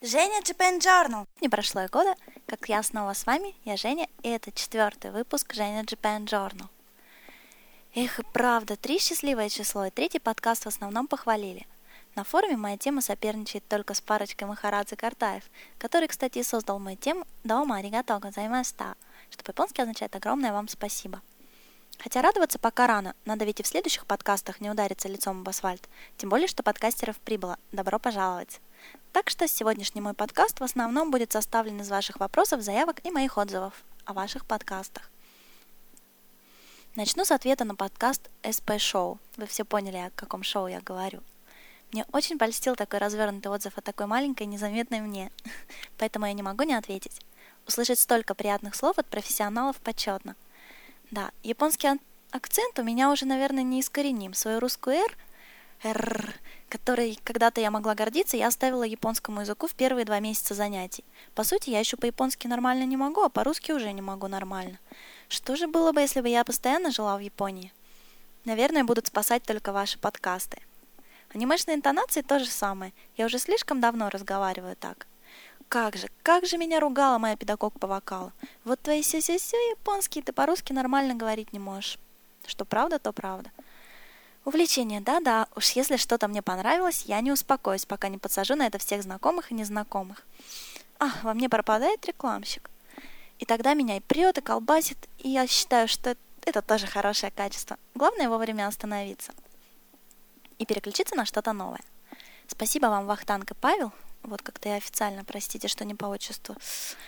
Женя Japan Journal. Не прошло и года, как я снова с вами, я Женя, и это четвертый выпуск Женя Japan Journal. Эх, и правда, три счастливое число, и третий подкаст в основном похвалили. На форуме моя тема соперничает только с парочкой Махарадзе Картаев, который, кстати, создал мою тему «Дома аригато газаймаста», что по-японски означает «огромное вам спасибо». Хотя радоваться пока рано, надо ведь и в следующих подкастах не удариться лицом об асфальт, тем более, что подкастеров прибыло. Добро пожаловать! Так что сегодняшний мой подкаст в основном будет составлен из ваших вопросов, заявок и моих отзывов о ваших подкастах. Начну с ответа на подкаст SP Show. Вы все поняли, о каком шоу я говорю. Мне очень польстил такой развернутый отзыв о такой маленькой, незаметной мне, поэтому я не могу не ответить. Услышать столько приятных слов от профессионалов почетно. Да, японский акцент у меня уже, наверное, не искореним. Свою русскую «р» «р», которой когда-то я могла гордиться, я оставила японскому языку в первые два месяца занятий. По сути, я еще по-японски нормально не могу, а по-русски уже не могу нормально. Что же было бы, если бы я постоянно жила в Японии? Наверное, будут спасать только ваши подкасты. Анимешные интонации то же самое. Я уже слишком давно разговариваю так. Как же, как же меня ругала моя педагог по вокалу. Вот твои сю-сю-сю японские, ты по-русски нормально говорить не можешь. Что правда, то правда. Увлечение, да-да, уж если что-то мне понравилось, я не успокоюсь, пока не подсажу на это всех знакомых и незнакомых. А, во мне пропадает рекламщик. И тогда меня и прет, и колбасит, и я считаю, что это тоже хорошее качество. Главное вовремя остановиться и переключиться на что-то новое. Спасибо вам, Вахтанг и Павел. Вот как-то я официально, простите, что не по отчеству.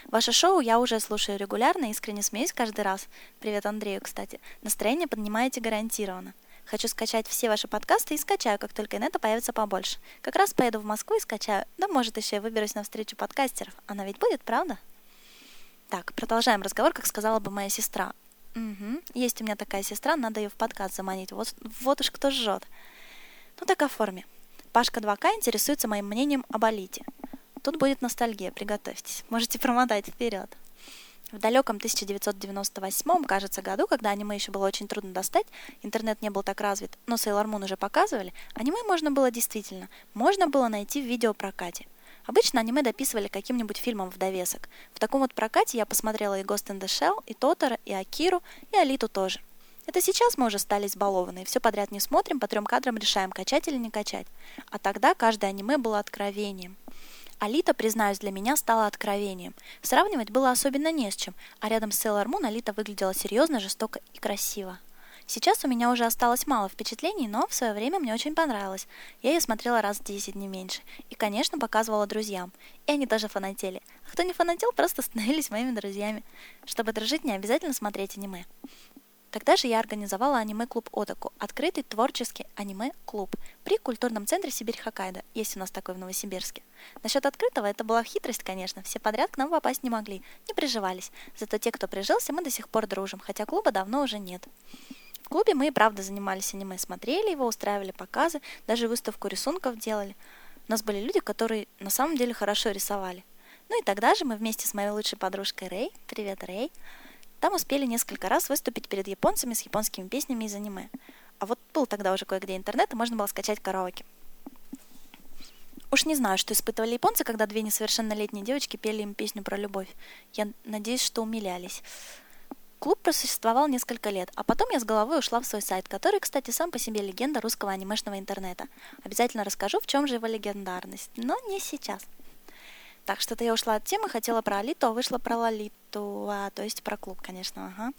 Ваше шоу я уже слушаю регулярно, искренне смеюсь каждый раз. Привет Андрею, кстати. Настроение поднимаете гарантированно. Хочу скачать все ваши подкасты и скачаю, как только инета появится побольше. Как раз поеду в Москву и скачаю. Да, может, еще и выберусь на встречу подкастеров. Она ведь будет, правда? Так, продолжаем разговор, как сказала бы моя сестра. Угу, есть у меня такая сестра, надо ее в подкаст заманить. Вот, вот уж кто жжет. Ну так оформи. Пашка 2К интересуется моим мнением об Алите. Тут будет ностальгия, приготовьтесь. Можете промотать вперед. В далеком 1998, кажется, году, когда аниме еще было очень трудно достать, интернет не был так развит, но Sailor Moon уже показывали, аниме можно было действительно, можно было найти в видеопрокате. Обычно аниме дописывали каким-нибудь фильмом в довесок. В таком вот прокате я посмотрела и Ghost in the Shell, и Тотора, и Акиру, и Алиту тоже. Это сейчас мы уже стали избалованы, все подряд не смотрим, по трем кадрам решаем, качать или не качать. А тогда каждое аниме было откровением. Алита, признаюсь, для меня стала откровением. Сравнивать было особенно не с чем, а рядом с Sailor Moon Алита выглядела серьезно, жестоко и красиво. Сейчас у меня уже осталось мало впечатлений, но в свое время мне очень понравилось. Я ее смотрела раз в 10 не меньше. И, конечно, показывала друзьям. И они тоже фанатели. А кто не фанател, просто становились моими друзьями. Чтобы дружить, не обязательно смотреть аниме. Тогда же я организовала аниме-клуб Отаку, открытый творческий аниме-клуб при культурном центре Сибирь-Хоккайдо. Есть у нас такой в Новосибирске. Насчет открытого это была хитрость, конечно. Все подряд к нам попасть не могли, не приживались. Зато те, кто прижился, мы до сих пор дружим, хотя клуба давно уже нет. В клубе мы и правда занимались аниме, смотрели его, устраивали показы, даже выставку рисунков делали. У нас были люди, которые на самом деле хорошо рисовали. Ну и тогда же мы вместе с моей лучшей подружкой Рэй, привет, Рэй, там успели несколько раз выступить перед японцами с японскими песнями из аниме. А вот был тогда уже кое-где интернет, и можно было скачать караоке. Уж не знаю, что испытывали японцы, когда две несовершеннолетние девочки пели им песню про любовь. Я надеюсь, что умилялись. Клуб просуществовал несколько лет, а потом я с головой ушла в свой сайт, который, кстати, сам по себе легенда русского анимешного интернета. Обязательно расскажу, в чем же его легендарность, но не сейчас. Так, что-то я ушла от темы, хотела про Алиту, а вышла про Лолиту, а, то есть про клуб, конечно, ага.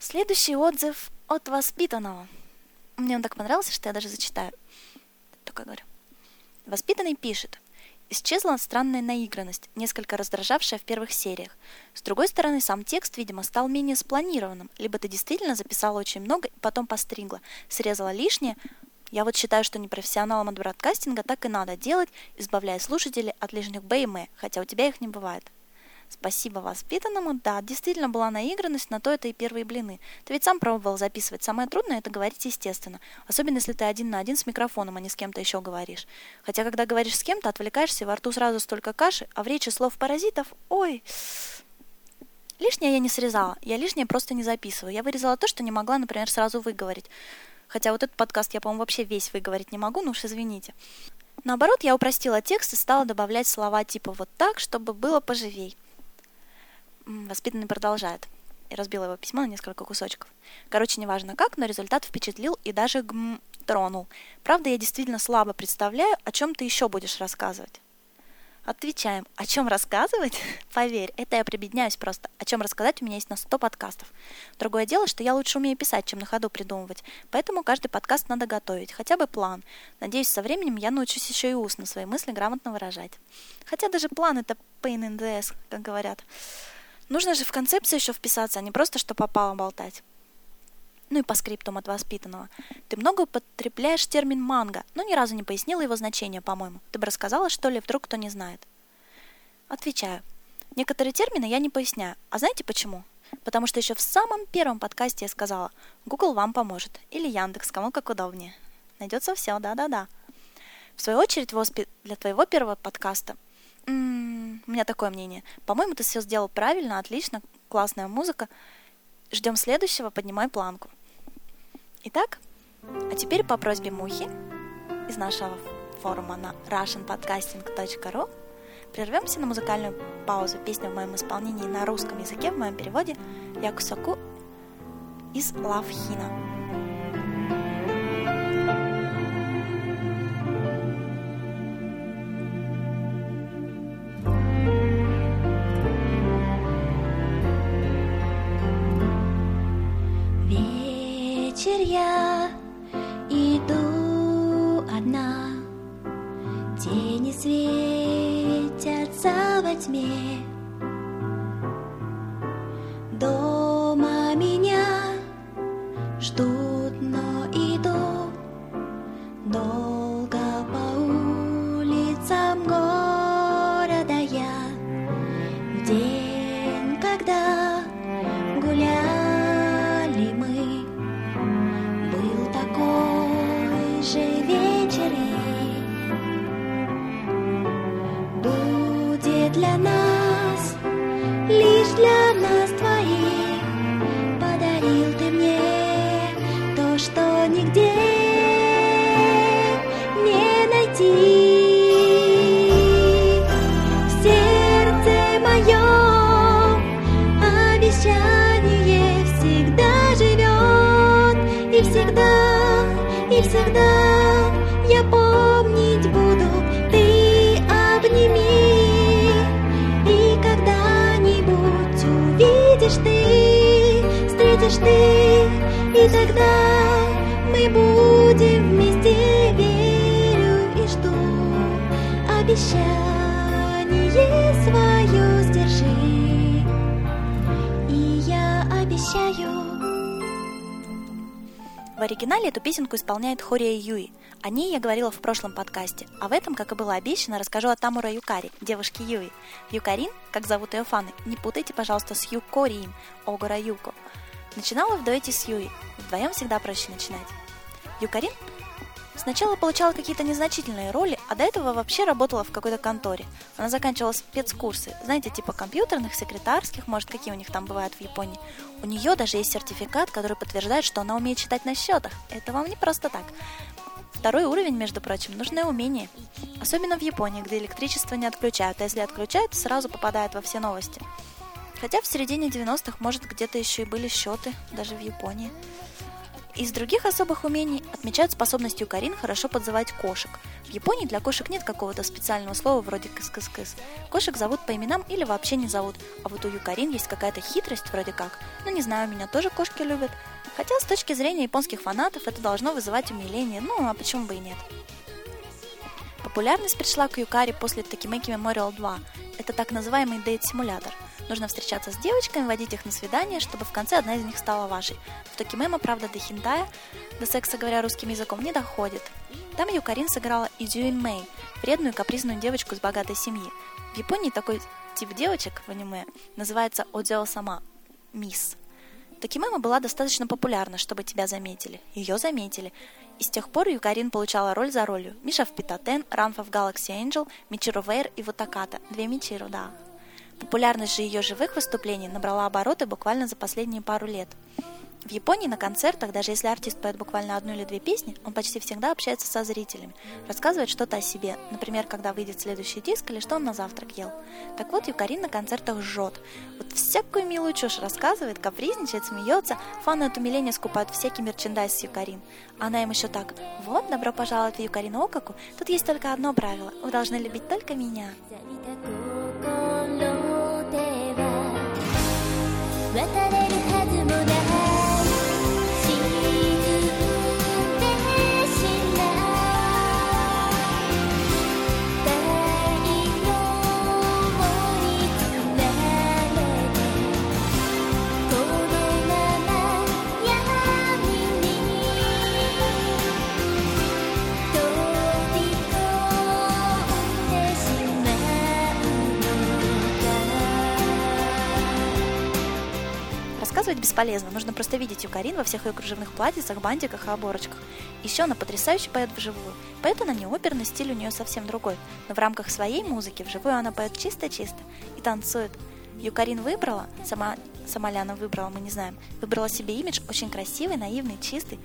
Следующий отзыв от воспитанного. Мне он так понравился, что я даже зачитаю. Только говорю. Воспитанный пишет. Исчезла странная наигранность, несколько раздражавшая в первых сериях. С другой стороны, сам текст, видимо, стал менее спланированным. Либо ты действительно записала очень много и потом постригла, срезала лишнее, я вот считаю, что непрофессионалам от бродкастинга так и надо делать, избавляя слушателей от лишних Б и М, хотя у тебя их не бывает. Спасибо воспитанному. Да, действительно была наигранность, на то это и первые блины. Ты ведь сам пробовал записывать. Самое трудное это говорить естественно. Особенно если ты один на один с микрофоном, а не с кем-то еще говоришь. Хотя, когда говоришь с кем-то, отвлекаешься, во рту сразу столько каши, а в речи слов паразитов, ой... Лишнее я не срезала, я лишнее просто не записываю. Я вырезала то, что не могла, например, сразу выговорить. Хотя вот этот подкаст я, по-моему, вообще весь выговорить не могу, ну уж извините. Наоборот, я упростила текст и стала добавлять слова типа вот так, чтобы было поживей. Воспитанный продолжает. И разбила его письмо на несколько кусочков. Короче, неважно как, но результат впечатлил и даже гм тронул. Правда, я действительно слабо представляю, о чем ты еще будешь рассказывать. Отвечаем. О чем рассказывать? Поверь, это я прибедняюсь просто. О чем рассказать у меня есть на 100 подкастов. Другое дело, что я лучше умею писать, чем на ходу придумывать. Поэтому каждый подкаст надо готовить, хотя бы план. Надеюсь, со временем я научусь еще и устно свои мысли грамотно выражать. Хотя даже план это pain in the ass, как говорят. Нужно же в концепцию еще вписаться, а не просто что попало болтать. Ну и по скриптам от воспитанного. Ты много употребляешь термин «манго», но ни разу не пояснила его значение, по-моему. Ты бы рассказала, что ли, вдруг кто не знает? Отвечаю. Некоторые термины я не поясняю. А знаете почему? Потому что еще в самом первом подкасте я сказала, Google вам поможет. Или Яндекс, кому как удобнее. Найдется все, да-да-да. В свою очередь, для твоего первого подкаста м-м, у меня такое мнение. По-моему, ты все сделал правильно, отлично, классная музыка. Ждем следующего, поднимай планку. Итак, а теперь по просьбе Мухи из нашего форума на russianpodcasting.ru прервемся на музыкальную паузу. Песня в моем исполнении на русском языке, в моем переводе Якусаку из Лавхина. Вечер я иду одна, тени свет. всегда, и всегда я помнить буду, ты обними. И когда-нибудь увидишь ты, встретишь ты, и тогда мы будем вместе, верю и жду. Обещание свое сдержи, и я обещаю. В оригинале эту песенку исполняет Хория Юи. О ней я говорила в прошлом подкасте, а в этом, как и было обещано, расскажу о Тамура Юкари, девушке Юи. Юкарин, как зовут ее фаны, не путайте, пожалуйста, с Юкорин, Огора Юко. Начинала в дуэте с Юи, вдвоем всегда проще начинать. Юкарин Сначала получала какие-то незначительные роли, а до этого вообще работала в какой-то конторе. Она заканчивала спецкурсы, знаете, типа компьютерных, секретарских, может, какие у них там бывают в Японии. У нее даже есть сертификат, который подтверждает, что она умеет читать на счетах. Это вам не просто так. Второй уровень, между прочим, нужное умение. Особенно в Японии, где электричество не отключают, а если отключают, сразу попадает во все новости. Хотя в середине 90-х, может, где-то еще и были счеты, даже в Японии. Из других особых умений отмечают способность Юкарин хорошо подзывать кошек. В Японии для кошек нет какого-то специального слова вроде кыс-кыс-кыс. Кошек зовут по именам или вообще не зовут, а вот у Юкарин есть какая-то хитрость вроде как. Ну не знаю, меня тоже кошки любят. Хотя с точки зрения японских фанатов это должно вызывать умиление, ну а почему бы и нет. Популярность пришла к Юкари после Tokimeki Memorial 2. Это так называемый дейт-симулятор – Нужно встречаться с девочками, водить их на свидание, чтобы в конце одна из них стала вашей. В Токимема, правда, до хинтая, до секса, говоря русским языком, не доходит. Там Юкарин сыграла Идзюин Мэй, вредную капризную девочку из богатой семьи. В Японии такой тип девочек в аниме называется Одзео Сама – мисс. Токимема была достаточно популярна, чтобы тебя заметили. Ее заметили. И с тех пор Юкарин получала роль за ролью. Миша в Питатен, Ранфа в Galaxy Angel, Мичиро Вейр и Вутаката. Две Мичиро, да. Популярность же ее живых выступлений набрала обороты буквально за последние пару лет. В Японии на концертах, даже если артист поет буквально одну или две песни, он почти всегда общается со зрителями, рассказывает что-то о себе, например, когда выйдет следующий диск или что он на завтрак ел. Так вот, Юкарин на концертах жжет. Вот всякую милую чушь рассказывает, капризничает, смеется, фаны от умиления скупают всякий мерчендайз с Юкарин. Она им еще так, вот, добро пожаловать в Юкарин Окаку, тут есть только одно правило, вы должны любить только меня. 渡れ Рассказывать бесполезно, нужно просто видеть Юкарин во всех ее кружевных платьицах, бантиках и оборочках. Еще она потрясающе поет вживую. Поет она не оперный, стиль у нее совсем другой, но в рамках своей музыки вживую она поет чисто-чисто и танцует. Юкарин выбрала, сама, сама ли она выбрала, мы не знаем, выбрала себе имидж очень красивый, наивный, чистый.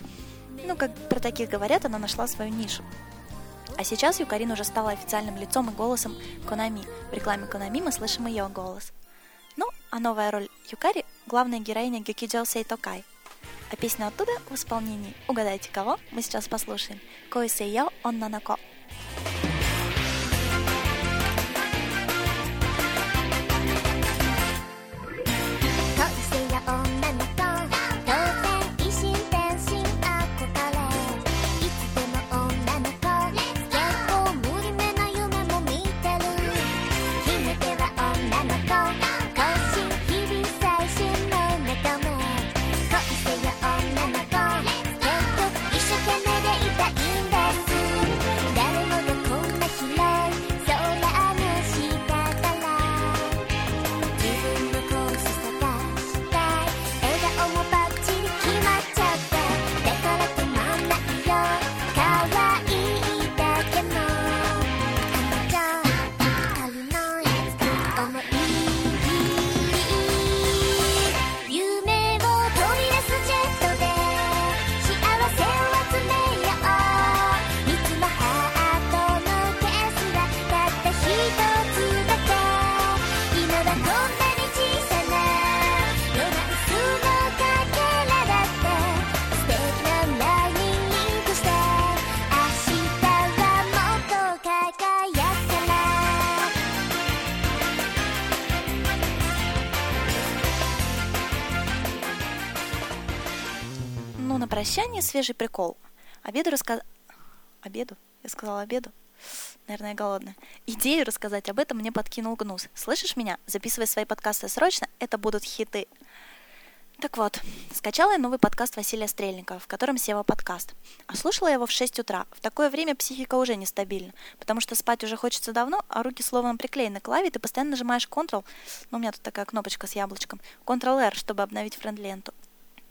Ну, как про таких говорят, она нашла свою нишу. А сейчас Юкарин уже стала официальным лицом и голосом Конами. В рекламе Конами мы слышим ее голос. Ну, а новая роль Юкари – главная героиня Гюкиджо Сейтокай. А песня оттуда в исполнении «Угадайте кого» мы сейчас послушаем. «Кой Сейо Он Нанако». Прощание свежий прикол. Обеду рассказать... Обеду? Я сказала обеду? Наверное, я голодная. Идею рассказать об этом мне подкинул Гнус. Слышишь меня? Записывай свои подкасты срочно, это будут хиты. Так вот, скачала я новый подкаст Василия Стрельникова, в котором Сева подкаст. А слушала я его в 6 утра. В такое время психика уже нестабильна, потому что спать уже хочется давно, а руки словом приклеены к клаве, ты постоянно нажимаешь Ctrl, ну у меня тут такая кнопочка с яблочком, Ctrl-R, чтобы обновить френд-ленту.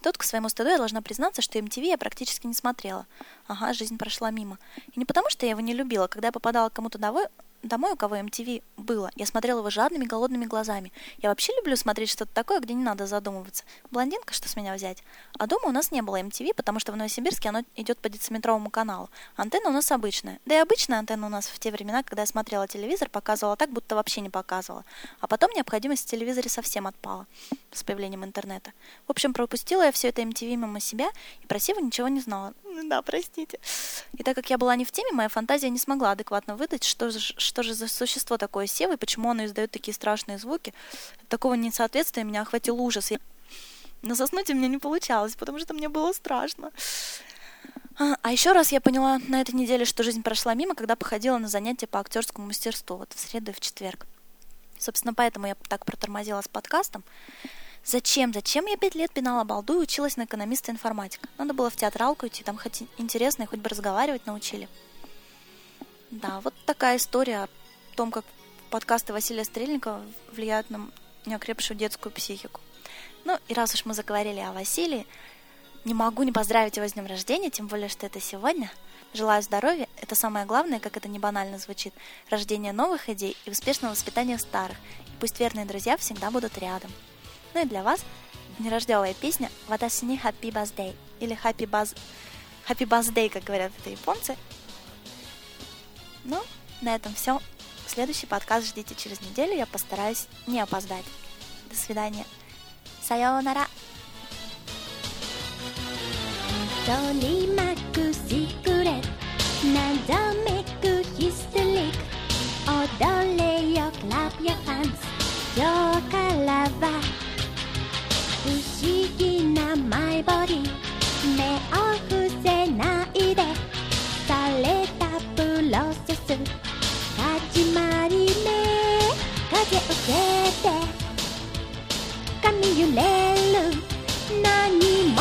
Тут, к своему стыду, я должна признаться, что MTV я практически не смотрела. Ага, жизнь прошла мимо. И не потому, что я его не любила. Когда я попадала кому-то домой, домой, у кого MTV было. Я смотрела его жадными, голодными глазами. Я вообще люблю смотреть что-то такое, где не надо задумываться. Блондинка, что с меня взять? А дома у нас не было MTV, потому что в Новосибирске оно идет по дециметровому каналу. Антенна у нас обычная. Да и обычная антенна у нас в те времена, когда я смотрела телевизор, показывала так, будто вообще не показывала. А потом необходимость в телевизоре совсем отпала с появлением интернета. В общем, пропустила я все это MTV мимо себя и про Севу ничего не знала. Да, простите. И так как я была не в теме, моя фантазия не смогла адекватно выдать, что же, что же за существо такое Сева и почему оно издает такие страшные звуки. Такого несоответствия меня охватил ужас. Но заснуть у меня не получалось, потому что мне было страшно. А, а еще раз я поняла на этой неделе, что жизнь прошла мимо, когда походила на занятия по актерскому мастерству, вот в среду и в четверг. Собственно, поэтому я так протормозила с подкастом. Зачем? Зачем я пять лет пинала балду и училась на экономиста информатика? Надо было в театралку идти, там хоть интересно и хоть бы разговаривать научили. Да, вот такая история о том, как подкасты Василия Стрельникова влияют на неокрепшую детскую психику. Ну и раз уж мы заговорили о Василии, не могу не поздравить его с днем рождения, тем более, что это сегодня. Желаю здоровья, это самое главное, как это не банально звучит, рождения новых идей и успешного воспитания старых. И пусть верные друзья всегда будут рядом. Ну и для вас нерождевая песня «Ватасини Happy Birthday» или «Happy, Buzz... Happy Birthday», как говорят это японцы. Ну, на этом все. Следующий подкаст ждите через неделю, я постараюсь не опоздать. До свидания. Сайонара. 取り巻くシークレット謎めくヒステリック踊れよ clap your hands 今日からは不思議なマイボディ目を伏せない ロセス始まりね。風を受けて。髪揺れる。何